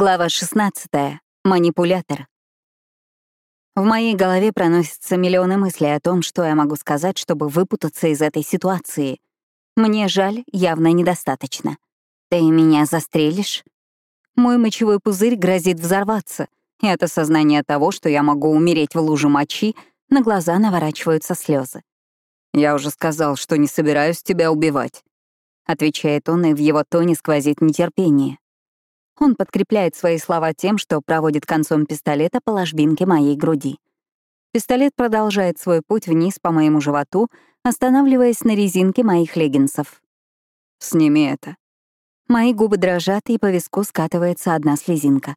Глава 16. Манипулятор. В моей голове проносятся миллионы мыслей о том, что я могу сказать, чтобы выпутаться из этой ситуации. Мне жаль, явно недостаточно. Ты меня застрелишь? Мой мочевой пузырь грозит взорваться, и от осознания того, что я могу умереть в луже мочи, на глаза наворачиваются слезы. «Я уже сказал, что не собираюсь тебя убивать», — отвечает он, и в его тоне сквозит нетерпение. Он подкрепляет свои слова тем, что проводит концом пистолета по ложбинке моей груди. Пистолет продолжает свой путь вниз по моему животу, останавливаясь на резинке моих леггинсов. «Сними это». Мои губы дрожат, и по виску скатывается одна слезинка.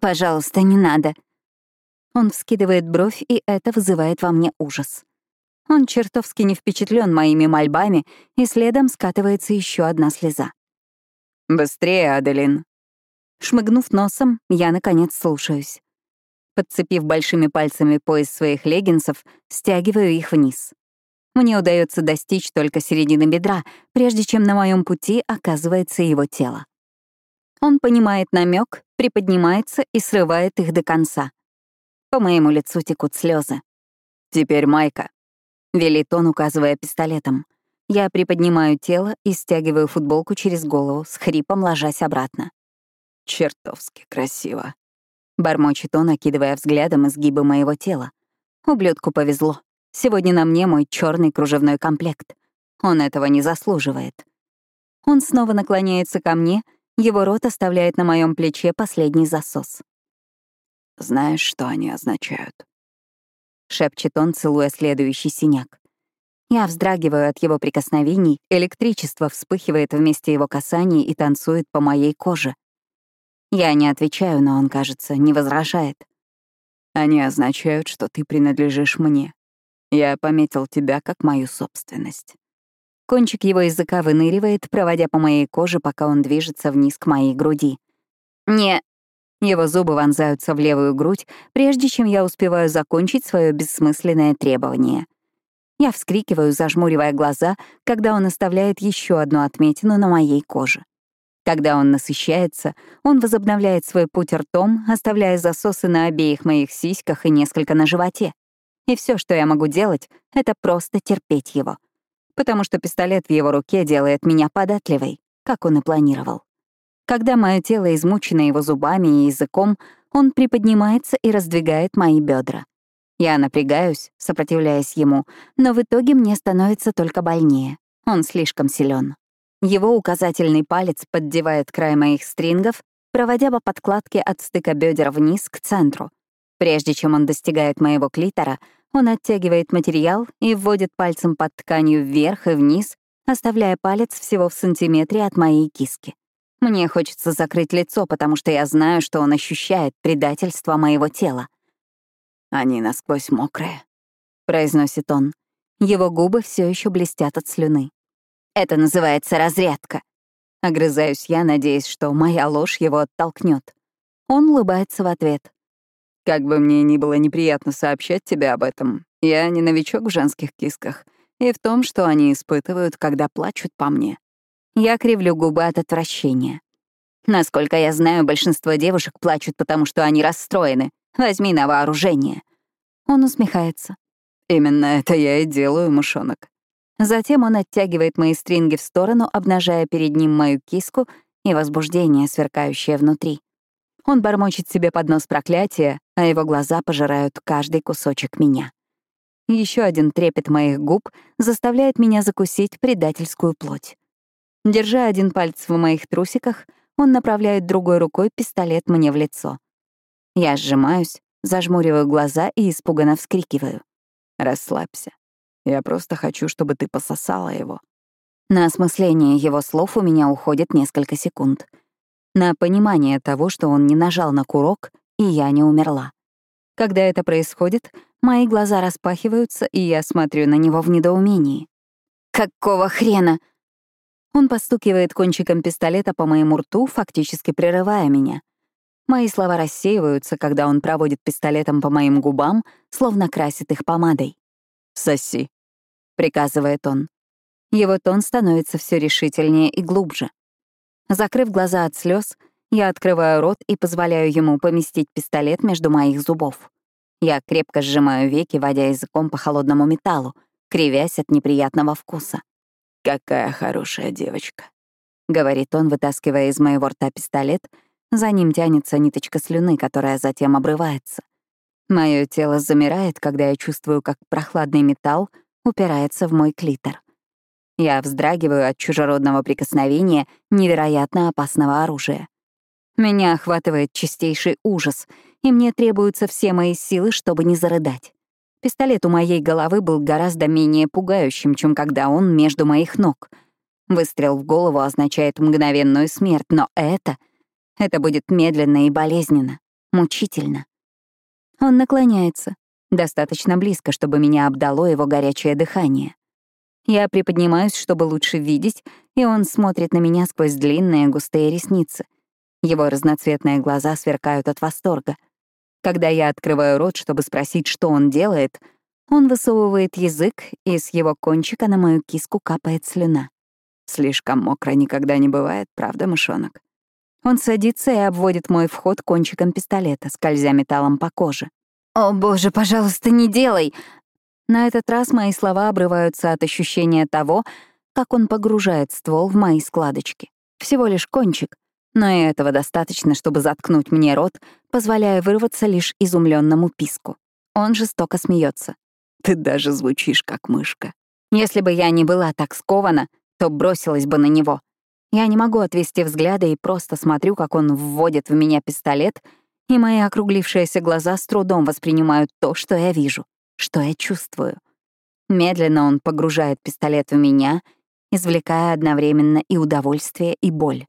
«Пожалуйста, не надо». Он вскидывает бровь, и это вызывает во мне ужас. Он чертовски не впечатлен моими мольбами, и следом скатывается еще одна слеза. «Быстрее, Аделин», Шмыгнув носом, я, наконец, слушаюсь. Подцепив большими пальцами пояс своих леггинсов, стягиваю их вниз. Мне удается достичь только середины бедра, прежде чем на моем пути оказывается его тело. Он понимает намек, приподнимается и срывает их до конца. По моему лицу текут слезы. «Теперь майка», — велит он, указывая пистолетом. Я приподнимаю тело и стягиваю футболку через голову, с хрипом ложась обратно. Чертовски красиво. Бормочет он, окидывая взглядом изгибы моего тела. Ублюдку повезло. Сегодня на мне мой черный кружевной комплект. Он этого не заслуживает. Он снова наклоняется ко мне, его рот оставляет на моем плече последний засос. «Знаешь, что они означают?» — шепчет он, целуя следующий синяк. Я вздрагиваю от его прикосновений, электричество вспыхивает вместе его касаний и танцует по моей коже. Я не отвечаю, но он, кажется, не возражает. Они означают, что ты принадлежишь мне. Я пометил тебя как мою собственность. Кончик его языка выныривает, проводя по моей коже, пока он движется вниз к моей груди. «Не...» Его зубы вонзаются в левую грудь, прежде чем я успеваю закончить свое бессмысленное требование. Я вскрикиваю, зажмуривая глаза, когда он оставляет еще одну отметину на моей коже. Когда он насыщается, он возобновляет свой путь ртом, оставляя засосы на обеих моих сиськах и несколько на животе. И все, что я могу делать, — это просто терпеть его. Потому что пистолет в его руке делает меня податливой, как он и планировал. Когда мое тело измучено его зубами и языком, он приподнимается и раздвигает мои бедра. Я напрягаюсь, сопротивляясь ему, но в итоге мне становится только больнее. Он слишком силен. Его указательный палец поддевает край моих стрингов, проводя по подкладке от стыка бедер вниз к центру. Прежде чем он достигает моего клитора, он оттягивает материал и вводит пальцем под тканью вверх и вниз, оставляя палец всего в сантиметре от моей киски. Мне хочется закрыть лицо, потому что я знаю, что он ощущает предательство моего тела. «Они насквозь мокрые», — произносит он. Его губы все еще блестят от слюны. Это называется разрядка. Огрызаюсь я, надеясь, что моя ложь его оттолкнет. Он улыбается в ответ. Как бы мне ни было неприятно сообщать тебе об этом, я не новичок в женских кисках и в том, что они испытывают, когда плачут по мне. Я кривлю губы от отвращения. Насколько я знаю, большинство девушек плачут, потому что они расстроены. Возьми на вооружение. Он усмехается. Именно это я и делаю, мышонок. Затем он оттягивает мои стринги в сторону, обнажая перед ним мою киску и возбуждение, сверкающее внутри. Он бормочет себе под нос проклятия, а его глаза пожирают каждый кусочек меня. Еще один трепет моих губ заставляет меня закусить предательскую плоть. Держа один палец в моих трусиках, он направляет другой рукой пистолет мне в лицо. Я сжимаюсь, зажмуриваю глаза и испуганно вскрикиваю. «Расслабься. Я просто хочу, чтобы ты пососала его». На осмысление его слов у меня уходит несколько секунд. На понимание того, что он не нажал на курок, и я не умерла. Когда это происходит, мои глаза распахиваются, и я смотрю на него в недоумении. «Какого хрена?» Он постукивает кончиком пистолета по моему рту, фактически прерывая меня. Мои слова рассеиваются, когда он проводит пистолетом по моим губам, словно красит их помадой. «Соси», — приказывает он. Его тон становится все решительнее и глубже. Закрыв глаза от слез, Я открываю рот и позволяю ему поместить пистолет между моих зубов. Я крепко сжимаю веки, водя языком по холодному металлу, кривясь от неприятного вкуса. «Какая хорошая девочка», — говорит он, вытаскивая из моего рта пистолет. За ним тянется ниточка слюны, которая затем обрывается. Мое тело замирает, когда я чувствую, как прохладный металл упирается в мой клитор. Я вздрагиваю от чужеродного прикосновения невероятно опасного оружия. Меня охватывает чистейший ужас, и мне требуются все мои силы, чтобы не зарыдать. Пистолет у моей головы был гораздо менее пугающим, чем когда он между моих ног. Выстрел в голову означает мгновенную смерть, но это... Это будет медленно и болезненно, мучительно. Он наклоняется, достаточно близко, чтобы меня обдало его горячее дыхание. Я приподнимаюсь, чтобы лучше видеть, и он смотрит на меня сквозь длинные густые ресницы. Его разноцветные глаза сверкают от восторга. Когда я открываю рот, чтобы спросить, что он делает, он высовывает язык, и с его кончика на мою киску капает слюна. Слишком мокро никогда не бывает, правда, мышонок? Он садится и обводит мой вход кончиком пистолета, скользя металлом по коже. «О, боже, пожалуйста, не делай!» На этот раз мои слова обрываются от ощущения того, как он погружает ствол в мои складочки. Всего лишь кончик, но и этого достаточно, чтобы заткнуть мне рот, позволяя вырваться лишь изумленному писку. Он жестоко смеется. «Ты даже звучишь как мышка». Если бы я не была так скована, то бросилась бы на него. Я не могу отвести взгляда и просто смотрю, как он вводит в меня пистолет, и мои округлившиеся глаза с трудом воспринимают то, что я вижу, что я чувствую. Медленно он погружает пистолет в меня, извлекая одновременно и удовольствие, и боль.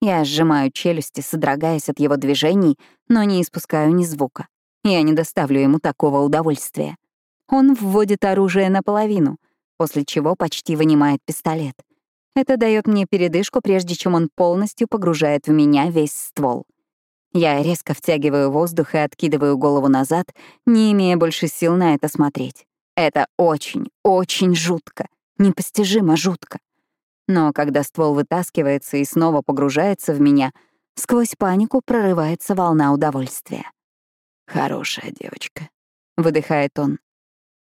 Я сжимаю челюсти, содрогаясь от его движений, но не испускаю ни звука. Я не доставлю ему такого удовольствия. Он вводит оружие наполовину, после чего почти вынимает пистолет. Это дает мне передышку, прежде чем он полностью погружает в меня весь ствол. Я резко втягиваю воздух и откидываю голову назад, не имея больше сил на это смотреть. Это очень, очень жутко, непостижимо жутко. Но когда ствол вытаскивается и снова погружается в меня, сквозь панику прорывается волна удовольствия. «Хорошая девочка», — выдыхает он.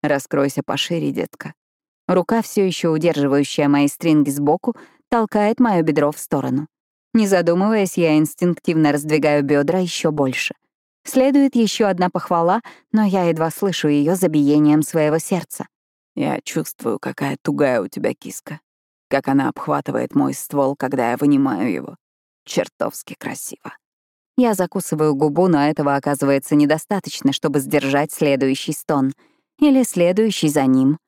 «Раскройся пошире, детка». Рука, все еще удерживающая мои стринги сбоку, толкает мое бедро в сторону. Не задумываясь, я инстинктивно раздвигаю бедра еще больше. Следует еще одна похвала, но я едва слышу ее за биением своего сердца. «Я чувствую, какая тугая у тебя киска», как она обхватывает мой ствол, когда я вынимаю его. Чертовски красиво. Я закусываю губу, но этого оказывается недостаточно, чтобы сдержать следующий стон. Или следующий за ним.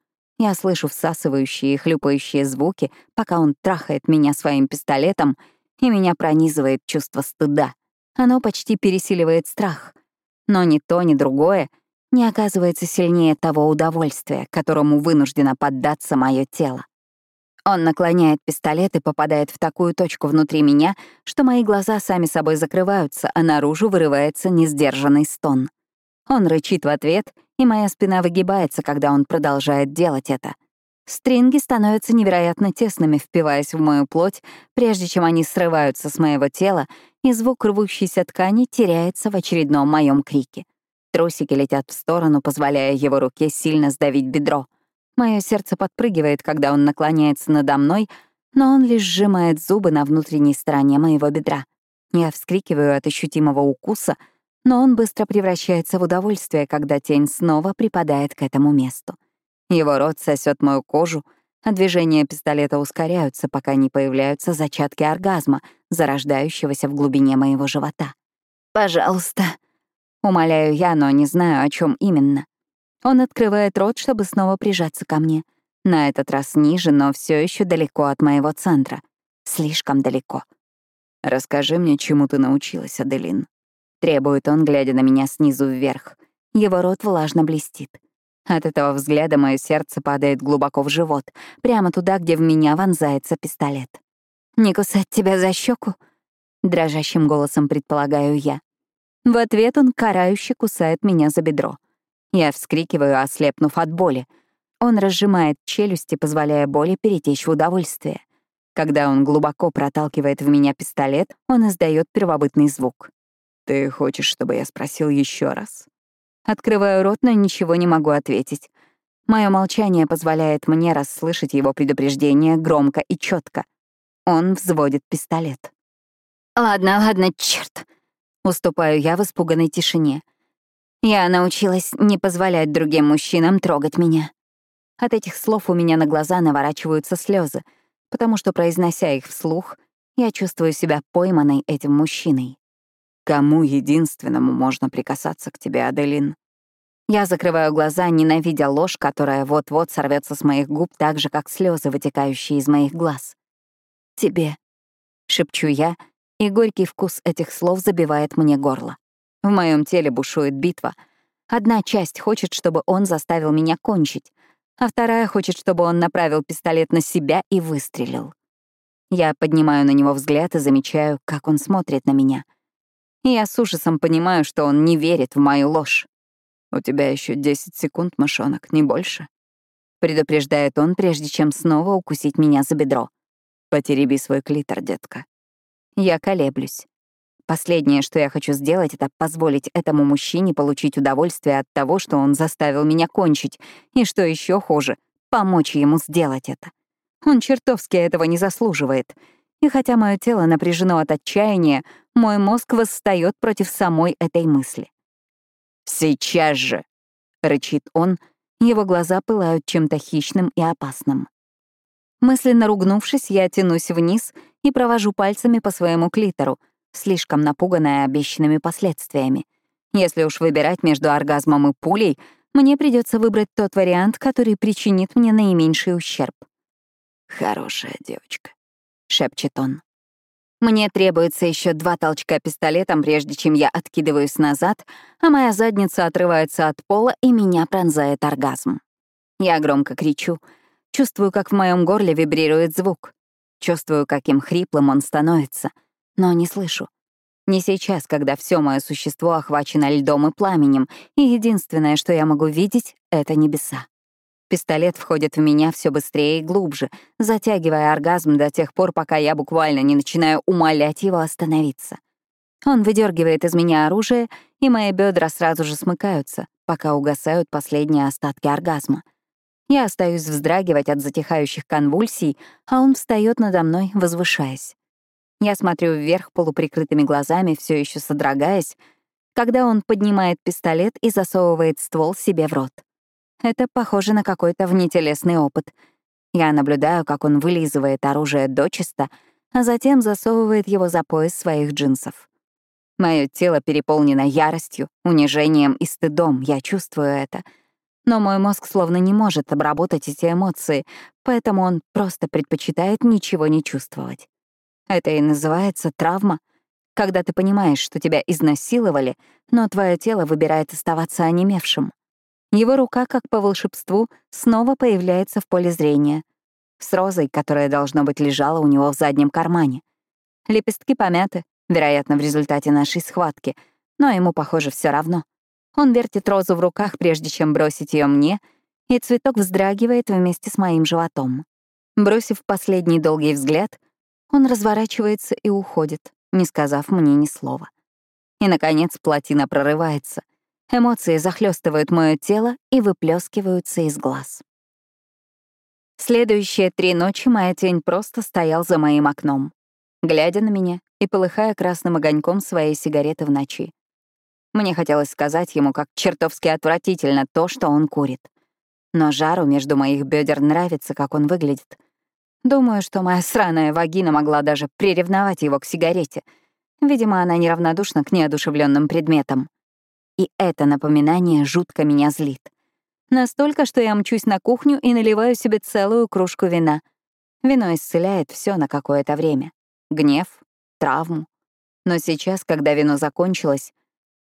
Я слышу всасывающие и хлюпающие звуки, пока он трахает меня своим пистолетом, и меня пронизывает чувство стыда. Оно почти пересиливает страх. Но ни то, ни другое не оказывается сильнее того удовольствия, которому вынуждено поддаться мое тело. Он наклоняет пистолет и попадает в такую точку внутри меня, что мои глаза сами собой закрываются, а наружу вырывается несдержанный стон. Он рычит в ответ, и моя спина выгибается, когда он продолжает делать это. Стринги становятся невероятно тесными, впиваясь в мою плоть, прежде чем они срываются с моего тела, и звук рвущейся ткани теряется в очередном моем крике. Трусики летят в сторону, позволяя его руке сильно сдавить бедро — Мое сердце подпрыгивает, когда он наклоняется надо мной, но он лишь сжимает зубы на внутренней стороне моего бедра. Я вскрикиваю от ощутимого укуса, но он быстро превращается в удовольствие, когда тень снова припадает к этому месту. Его рот сосет мою кожу, а движения пистолета ускоряются, пока не появляются зачатки оргазма, зарождающегося в глубине моего живота. «Пожалуйста», — умоляю я, но не знаю, о чем именно. Он открывает рот, чтобы снова прижаться ко мне. На этот раз ниже, но все еще далеко от моего центра. Слишком далеко. «Расскажи мне, чему ты научилась, Аделин?» Требует он, глядя на меня снизу вверх. Его рот влажно блестит. От этого взгляда мое сердце падает глубоко в живот, прямо туда, где в меня вонзается пистолет. «Не кусать тебя за щеку? дрожащим голосом предполагаю я. В ответ он карающе кусает меня за бедро. Я вскрикиваю, ослепнув от боли. Он разжимает челюсти, позволяя боли перетечь в удовольствие. Когда он глубоко проталкивает в меня пистолет, он издает первобытный звук. «Ты хочешь, чтобы я спросил еще раз?» Открываю рот, но ничего не могу ответить. Мое молчание позволяет мне расслышать его предупреждение громко и четко. Он взводит пистолет. «Ладно, ладно, черт! Уступаю я в испуганной тишине. Я научилась не позволять другим мужчинам трогать меня. От этих слов у меня на глаза наворачиваются слезы, потому что, произнося их вслух, я чувствую себя пойманной этим мужчиной. Кому единственному можно прикасаться к тебе, Аделин? Я закрываю глаза, ненавидя ложь, которая вот-вот сорвется с моих губ так же, как слезы, вытекающие из моих глаз. «Тебе», — шепчу я, и горький вкус этих слов забивает мне горло. В моем теле бушует битва. Одна часть хочет, чтобы он заставил меня кончить, а вторая хочет, чтобы он направил пистолет на себя и выстрелил. Я поднимаю на него взгляд и замечаю, как он смотрит на меня. И я с ужасом понимаю, что он не верит в мою ложь. «У тебя еще 10 секунд, мышонок, не больше», — предупреждает он, прежде чем снова укусить меня за бедро. «Потереби свой клитор, детка». Я колеблюсь. Последнее, что я хочу сделать, это позволить этому мужчине получить удовольствие от того, что он заставил меня кончить, и, что еще хуже, помочь ему сделать это. Он чертовски этого не заслуживает. И хотя мое тело напряжено от отчаяния, мой мозг восстает против самой этой мысли. «Сейчас же!» — рычит он, его глаза пылают чем-то хищным и опасным. Мысленно ругнувшись, я тянусь вниз и провожу пальцами по своему клитору — слишком напуганная обещанными последствиями. Если уж выбирать между оргазмом и пулей, мне придется выбрать тот вариант, который причинит мне наименьший ущерб. «Хорошая девочка», — шепчет он. Мне требуется еще два толчка пистолетом, прежде чем я откидываюсь назад, а моя задница отрывается от пола, и меня пронзает оргазм. Я громко кричу, чувствую, как в моем горле вибрирует звук, чувствую, каким хриплым он становится — но не слышу. Не сейчас, когда все мое существо охвачено льдом и пламенем, и единственное, что я могу видеть, — это небеса. Пистолет входит в меня все быстрее и глубже, затягивая оргазм до тех пор, пока я буквально не начинаю умолять его остановиться. Он выдергивает из меня оружие, и мои бедра сразу же смыкаются, пока угасают последние остатки оргазма. Я остаюсь вздрагивать от затихающих конвульсий, а он встает надо мной, возвышаясь. Я смотрю вверх полуприкрытыми глазами, все еще содрогаясь, когда он поднимает пистолет и засовывает ствол себе в рот. Это похоже на какой-то внетелесный опыт. Я наблюдаю, как он вылизывает оружие дочисто, а затем засовывает его за пояс своих джинсов. Мое тело переполнено яростью, унижением и стыдом, я чувствую это. Но мой мозг словно не может обработать эти эмоции, поэтому он просто предпочитает ничего не чувствовать. Это и называется травма, когда ты понимаешь, что тебя изнасиловали, но твое тело выбирает оставаться онемевшим. Его рука, как по волшебству, снова появляется в поле зрения. С розой, которая, должно быть, лежала у него в заднем кармане. Лепестки помяты, вероятно, в результате нашей схватки, но ему, похоже, все равно. Он вертит розу в руках, прежде чем бросить ее мне, и цветок вздрагивает вместе с моим животом. Бросив последний долгий взгляд, он разворачивается и уходит, не сказав мне ни слова. И, наконец, плотина прорывается. Эмоции захлестывают мое тело и выплескиваются из глаз. Следующие три ночи моя тень просто стоял за моим окном, глядя на меня и полыхая красным огоньком своей сигареты в ночи. Мне хотелось сказать ему, как чертовски отвратительно то, что он курит. Но жару между моих бедер нравится, как он выглядит — Думаю, что моя сраная вагина могла даже приревновать его к сигарете. Видимо, она неравнодушна к неодушевленным предметам. И это напоминание жутко меня злит. Настолько, что я мчусь на кухню и наливаю себе целую кружку вина. Вино исцеляет все на какое-то время. Гнев, травму. Но сейчас, когда вино закончилось,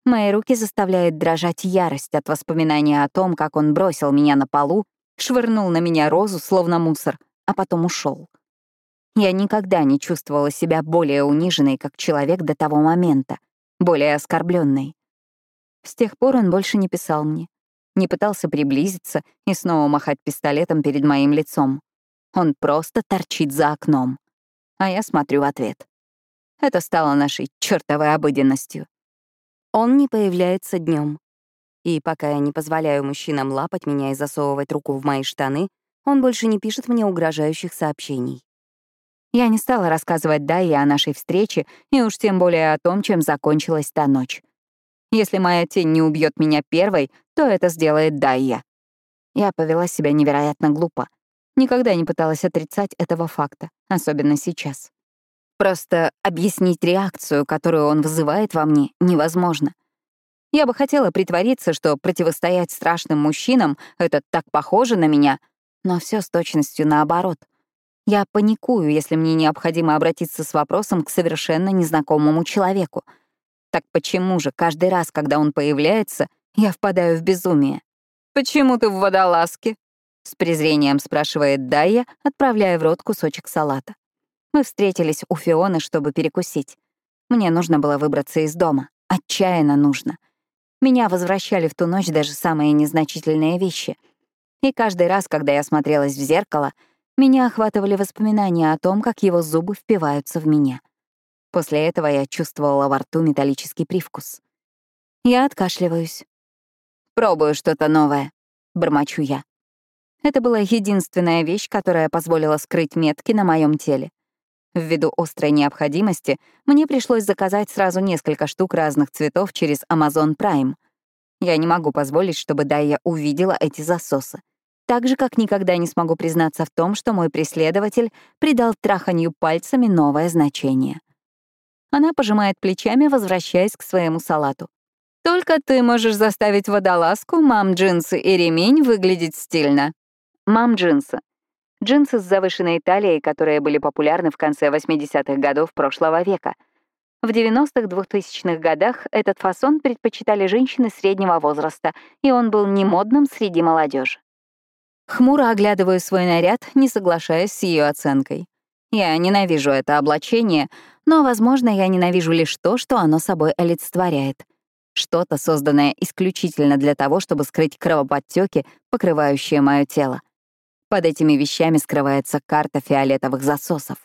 мои руки заставляет дрожать ярость от воспоминания о том, как он бросил меня на полу, швырнул на меня розу, словно мусор, а потом ушел. Я никогда не чувствовала себя более униженной, как человек до того момента, более оскорбленной. С тех пор он больше не писал мне, не пытался приблизиться и снова махать пистолетом перед моим лицом. Он просто торчит за окном. а я смотрю в ответ. Это стало нашей чертовой обыденностью. Он не появляется днем. И пока я не позволяю мужчинам лапать меня и засовывать руку в мои штаны, он больше не пишет мне угрожающих сообщений. Я не стала рассказывать Дайе о нашей встрече и уж тем более о том, чем закончилась та ночь. Если моя тень не убьет меня первой, то это сделает Дайя. Я повела себя невероятно глупо. Никогда не пыталась отрицать этого факта, особенно сейчас. Просто объяснить реакцию, которую он вызывает во мне, невозможно. Я бы хотела притвориться, что противостоять страшным мужчинам — это так похоже на меня, но все с точностью наоборот — я паникую, если мне необходимо обратиться с вопросом к совершенно незнакомому человеку. Так почему же каждый раз, когда он появляется, я впадаю в безумие? «Почему ты в водолазке?» — с презрением спрашивает Дайя, отправляя в рот кусочек салата. Мы встретились у Фионы, чтобы перекусить. Мне нужно было выбраться из дома. Отчаянно нужно. Меня возвращали в ту ночь даже самые незначительные вещи. И каждый раз, когда я смотрелась в зеркало — меня охватывали воспоминания о том, как его зубы впиваются в меня. После этого я чувствовала во рту металлический привкус. Я откашливаюсь. «Пробую что-то новое», — бормочу я. Это была единственная вещь, которая позволила скрыть метки на моем теле. Ввиду острой необходимости мне пришлось заказать сразу несколько штук разных цветов через Amazon Prime. Я не могу позволить, чтобы Дайя увидела эти засосы. Так же, как никогда не смогу признаться в том, что мой преследователь придал траханью пальцами новое значение. Она пожимает плечами, возвращаясь к своему салату. «Только ты можешь заставить водолазку, мам-джинсы и ремень выглядеть стильно». Мам-джинсы. Джинсы с завышенной талией, которые были популярны в конце 80-х годов прошлого века. В 90-х, 2000-х годах этот фасон предпочитали женщины среднего возраста, и он был немодным среди молодежи. Хмуро оглядываю свой наряд, не соглашаясь с ее оценкой. Я ненавижу это облачение, но, возможно, я ненавижу лишь то, что оно собой олицетворяет. Что-то, созданное исключительно для того, чтобы скрыть кровоподтеки, покрывающие мое тело. Под этими вещами скрывается карта фиолетовых засосов.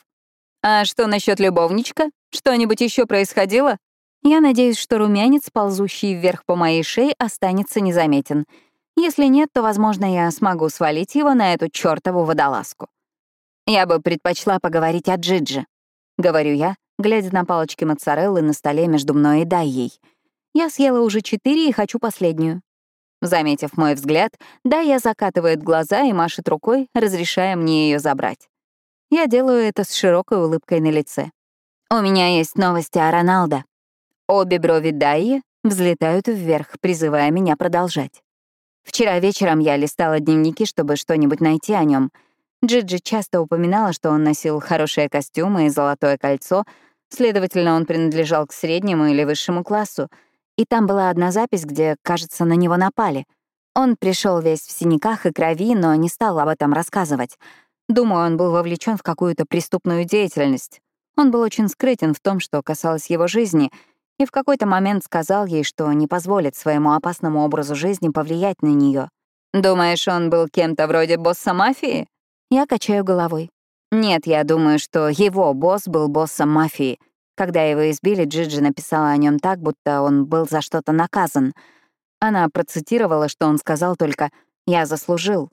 «А что насчет любовничка? Что-нибудь еще происходило?» Я надеюсь, что румянец, ползущий вверх по моей шее, останется незаметен — если нет, то, возможно, я смогу свалить его на эту чёртову водолазку. Я бы предпочла поговорить о Джидже, — говорю я, глядя на палочки моцареллы на столе между мной и Дайей. Я съела уже четыре и хочу последнюю. Заметив мой взгляд, Дайя закатывает глаза и машет рукой, разрешая мне ее забрать. Я делаю это с широкой улыбкой на лице. У меня есть новости о Роналдо. Обе брови Дайи взлетают вверх, призывая меня продолжать. Вчера вечером я листала дневники, чтобы что-нибудь найти о нем. Джиджи часто упоминала, что он носил хорошие костюмы и золотое кольцо, следовательно, он принадлежал к среднему или высшему классу. И там была одна запись, где, кажется, на него напали. Он пришел весь в синяках и крови, но не стал об этом рассказывать. Думаю, он был вовлечен в какую-то преступную деятельность. Он был очень скрытен в том, что касалось его жизни — и в какой-то момент сказал ей, что не позволит своему опасному образу жизни повлиять на нее. «Думаешь, он был кем-то вроде босса мафии?» Я качаю головой. Нет, я думаю, что его босс был боссом мафии. Когда его избили, Джиджи написала о нем так, будто он был за что-то наказан. Она процитировала, что он сказал только «я заслужил».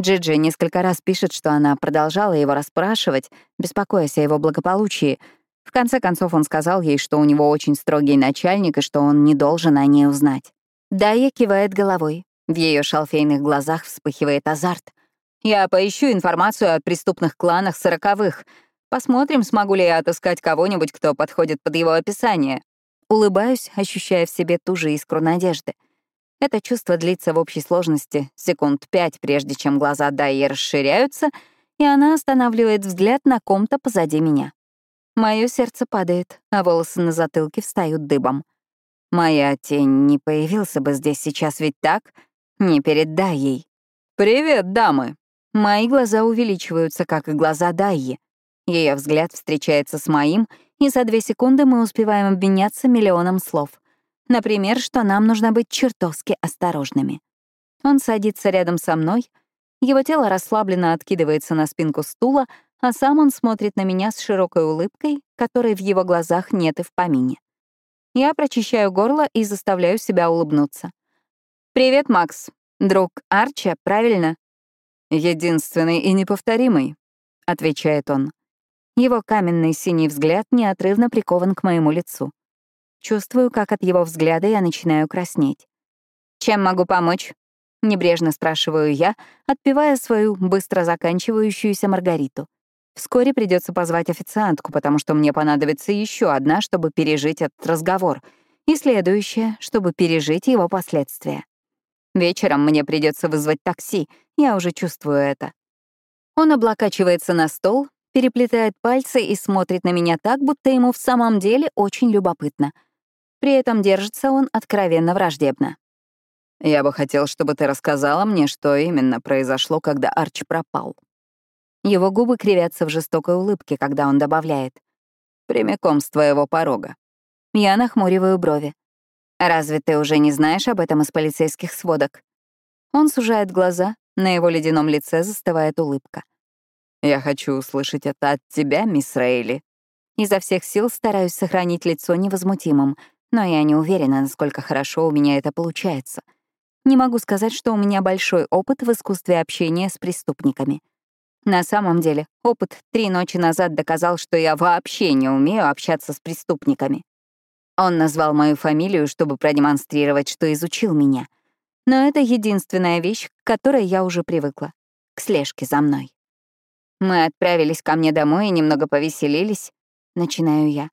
Джиджи несколько раз пишет, что она продолжала его расспрашивать, беспокоясь о его благополучии — в конце концов он сказал ей, что у него очень строгий начальник и что он не должен о ней узнать. Дайя кивает головой. В ее шалфейных глазах вспыхивает азарт. «Я поищу информацию о преступных кланах сороковых. Посмотрим, смогу ли я отыскать кого-нибудь, кто подходит под его описание». Улыбаюсь, ощущая в себе ту же искру надежды. Это чувство длится в общей сложности секунд пять, прежде чем глаза Дайи расширяются, и она останавливает взгляд на ком-то позади меня. Мое сердце падает, а волосы на затылке встают дыбом. Моя тень не появился бы здесь сейчас, ведь так? Не передай ей. «Привет, дамы!» Мои глаза увеличиваются, как и глаза Дайи. Ее взгляд встречается с моим, и за две секунды мы успеваем обменяться миллионом слов. Например, что нам нужно быть чертовски осторожными. Он садится рядом со мной, его тело расслабленно откидывается на спинку стула, а сам он смотрит на меня с широкой улыбкой, которой в его глазах нет и в помине. Я прочищаю горло и заставляю себя улыбнуться. «Привет, Макс. Друг Арча, правильно?» «Единственный и неповторимый», — отвечает он. Его каменный синий взгляд неотрывно прикован к моему лицу. Чувствую, как от его взгляда я начинаю краснеть. «Чем могу помочь?» — небрежно спрашиваю я, отпивая свою быстро заканчивающуюся Маргариту. Вскоре придется позвать официантку, потому что мне понадобится еще одна, чтобы пережить этот разговор, и следующая, чтобы пережить его последствия. Вечером мне придется вызвать такси, я уже чувствую это. Он облокачивается на стол, переплетает пальцы и смотрит на меня так, будто ему в самом деле очень любопытно. При этом держится он откровенно враждебно. «Я бы хотел, чтобы ты рассказала мне, что именно произошло, когда Арч пропал». Его губы кривятся в жестокой улыбке, когда он добавляет. «Прямиком с твоего порога». Я нахмуриваю брови. «Разве ты уже не знаешь об этом из полицейских сводок?» Он сужает глаза, на его ледяном лице застывает улыбка. «Я хочу услышать это от тебя, мисс Рейли». Изо всех сил стараюсь сохранить лицо невозмутимым, но я не уверена, насколько хорошо у меня это получается. Не могу сказать, что у меня большой опыт в искусстве общения с преступниками. На самом деле, опыт три ночи назад доказал, что я вообще не умею общаться с преступниками. Он назвал мою фамилию, чтобы продемонстрировать, что изучил меня. Но это единственная вещь, к которой я уже привыкла. К слежке за мной. Мы отправились ко мне домой и немного повеселились. Начинаю я.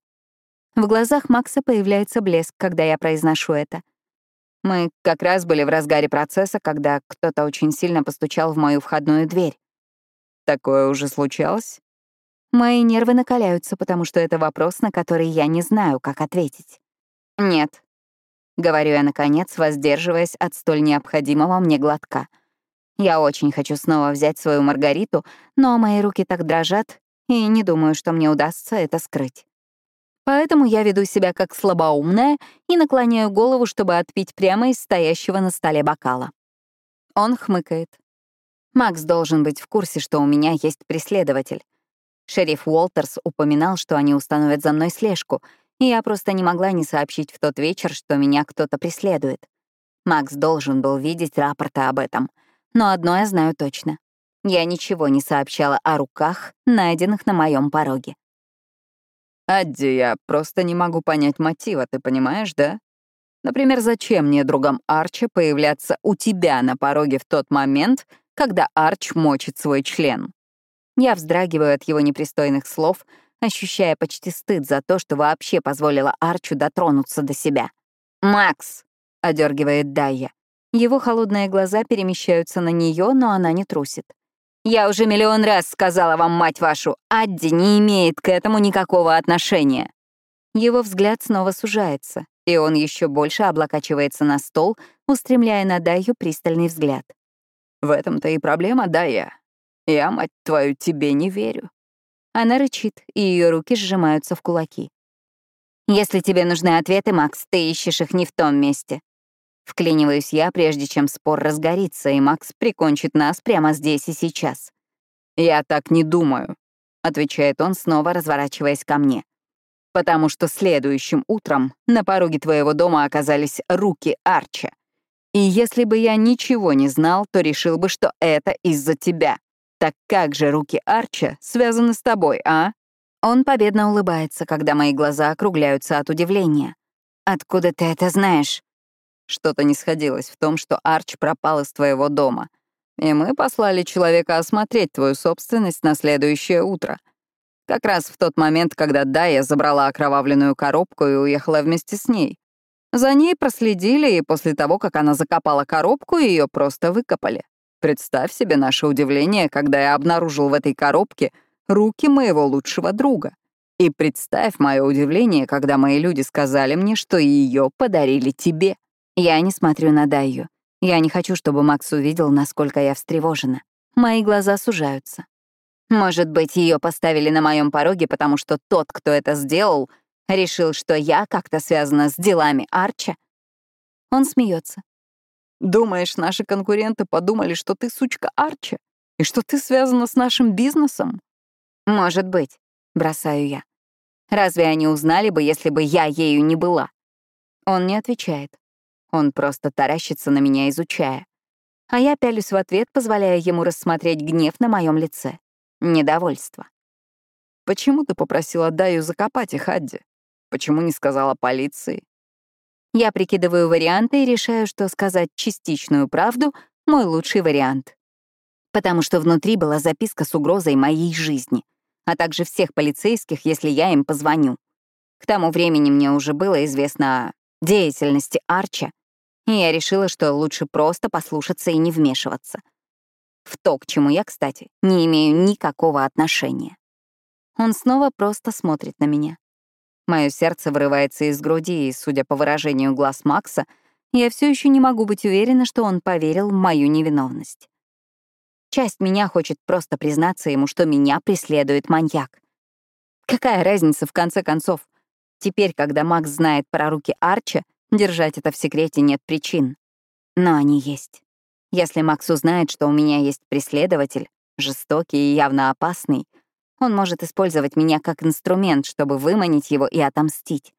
В глазах Макса появляется блеск, когда я произношу это. Мы как раз были в разгаре процесса, когда кто-то очень сильно постучал в мою входную дверь. Такое уже случалось? Мои нервы накаляются, потому что это вопрос, на который я не знаю, как ответить. «Нет», — говорю я, наконец, воздерживаясь от столь необходимого мне глотка. Я очень хочу снова взять свою Маргариту, но мои руки так дрожат, и не думаю, что мне удастся это скрыть. Поэтому я веду себя как слабоумная и наклоняю голову, чтобы отпить прямо из стоящего на столе бокала. Он хмыкает. Макс должен быть в курсе, что у меня есть преследователь. Шериф Уолтерс упоминал, что они установят за мной слежку, и я просто не могла не сообщить в тот вечер, что меня кто-то преследует. Макс должен был видеть рапорты об этом. Но одно я знаю точно. Я ничего не сообщала о руках, найденных на моем пороге. «Адди, я просто не могу понять мотива, ты понимаешь, да? Например, зачем мне, другом Арчи, появляться у тебя на пороге в тот момент, когда Арч мочит свой член?» Я вздрагиваю от его непристойных слов, ощущая почти стыд за то, что вообще позволила Арчу дотронуться до себя. «Макс!» — одергивает Дайя. Его холодные глаза перемещаются на нее, но она не трусит. «Я уже миллион раз сказала вам, мать вашу, Адди не имеет к этому никакого отношения». Его взгляд снова сужается, и он еще больше облокачивается на стол, устремляя на Дайю пристальный взгляд. «В этом-то и проблема, Дайя. Я, мать твою, тебе не верю. Она рычит, и ее руки сжимаются в кулаки. Если тебе нужны ответы, Макс, ты ищешь их не в том месте. Вклиниваюсь я, прежде чем спор разгорится, и Макс прикончит нас прямо здесь и сейчас. «Я так не думаю», — отвечает он, снова разворачиваясь ко мне. «Потому что следующим утром на пороге твоего дома оказались руки Арча. И если бы я ничего не знал, то решил бы, что это из-за тебя. Так как же руки Арча связаны с тобой, а? Он победно улыбается, когда мои глаза округляются от удивления. Откуда ты это знаешь? Что-то не сходилось в том, что Арч пропал из твоего дома. И мы послали человека осмотреть твою собственность на следующее утро. Как раз в тот момент, когда Дая забрала окровавленную коробку и уехала вместе с ней. За ней проследили, и после того, как она закопала коробку, ее просто выкопали. Представь себе наше удивление, когда я обнаружил в этой коробке руки моего лучшего друга. И представь мое удивление, когда мои люди сказали мне, что ее подарили тебе. Я не смотрю на Дайю. Я не хочу, чтобы Макс увидел, насколько я встревожена. Мои глаза сужаются. Может быть, ее поставили на моем пороге, потому что тот, кто это сделал, решил, что я как-то связана с делами Арча? Он смеется. Думаешь, наши конкуренты подумали, что ты сучка Арчи и что ты связана с нашим бизнесом? Может быть, бросаю я. Разве они узнали бы, если бы я ею не была? Он не отвечает. Он просто таращится на меня, изучая. А я пялюсь в ответ, позволяя ему рассмотреть гнев на моем лице. Недовольство. «Почему ты попросила Даю закопать их, Адди? Почему не сказала полиции?» Я прикидываю варианты и решаю, что сказать частичную правду — мой лучший вариант. Потому что внутри была записка с угрозой моей жизни, а также всех полицейских, если я им позвоню. К тому времени мне уже было известно о деятельности Арча, и я решила, что лучше просто послушаться и не вмешиваться. В то, к чему я, кстати, не имею никакого отношения. Он снова просто смотрит на меня. Мое сердце вырывается из груди, и, судя по выражению глаз Макса, я все еще не могу быть уверена, что он поверил в мою невиновность. Часть меня хочет просто признаться ему, что меня преследует маньяк. Какая разница, в конце концов? Теперь, когда Макс знает про руки Арча, держать это в секрете нет причин. Но они есть. Если Макс узнает, что у меня есть преследователь, жестокий и явно опасный, он может использовать меня как инструмент, чтобы выманить его и отомстить.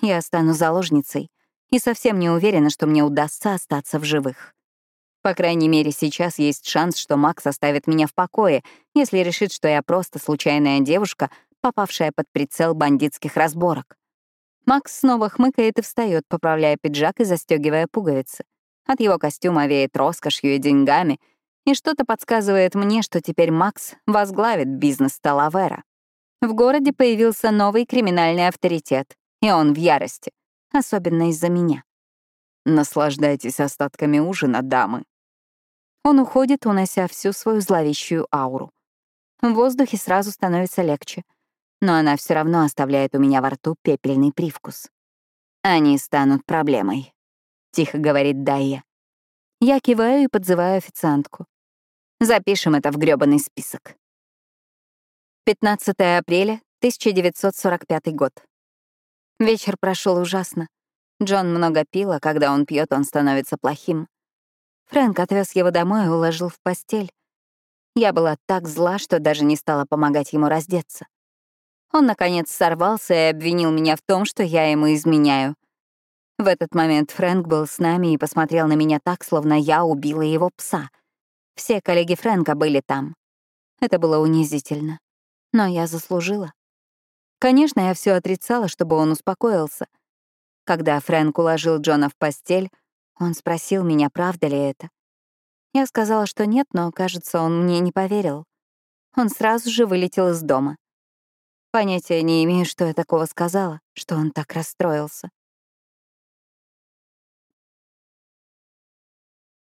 Я стану заложницей и совсем не уверена, что мне удастся остаться в живых. По крайней мере, сейчас есть шанс, что Макс оставит меня в покое, если решит, что я просто случайная девушка, попавшая под прицел бандитских разборок. Макс снова хмыкает и встает, поправляя пиджак и застегивая пуговицы. От его костюма веет роскошью и деньгами — и что-то подсказывает мне, что теперь Макс возглавит бизнес Талавера. В городе появился новый криминальный авторитет, и он в ярости, особенно из-за меня. Наслаждайтесь остатками ужина, дамы. Он уходит, унося всю свою зловещую ауру. В воздухе сразу становится легче, но она все равно оставляет у меня во рту пепельный привкус. «Они станут проблемой», — тихо говорит Дайя. Я киваю и подзываю официантку. Запишем это в грёбаный список. 15 апреля 1945 год. Вечер прошел ужасно. Джон много пил, а когда он пьет, он становится плохим. Фрэнк отвез его домой и уложил в постель. Я была так зла, что даже не стала помогать ему раздеться. Он, наконец, сорвался и обвинил меня в том, что я ему изменяю. В этот момент Фрэнк был с нами и посмотрел на меня так, словно я убила его пса — все коллеги Фрэнка были там. Это было унизительно. Но я заслужила. Конечно, я все отрицала, чтобы он успокоился. Когда Фрэнк уложил Джона в постель, он спросил меня, правда ли это. Я сказала, что нет, но, кажется, он мне не поверил. Он сразу же вылетел из дома. Понятия не имею, что я такого сказала, что он так расстроился.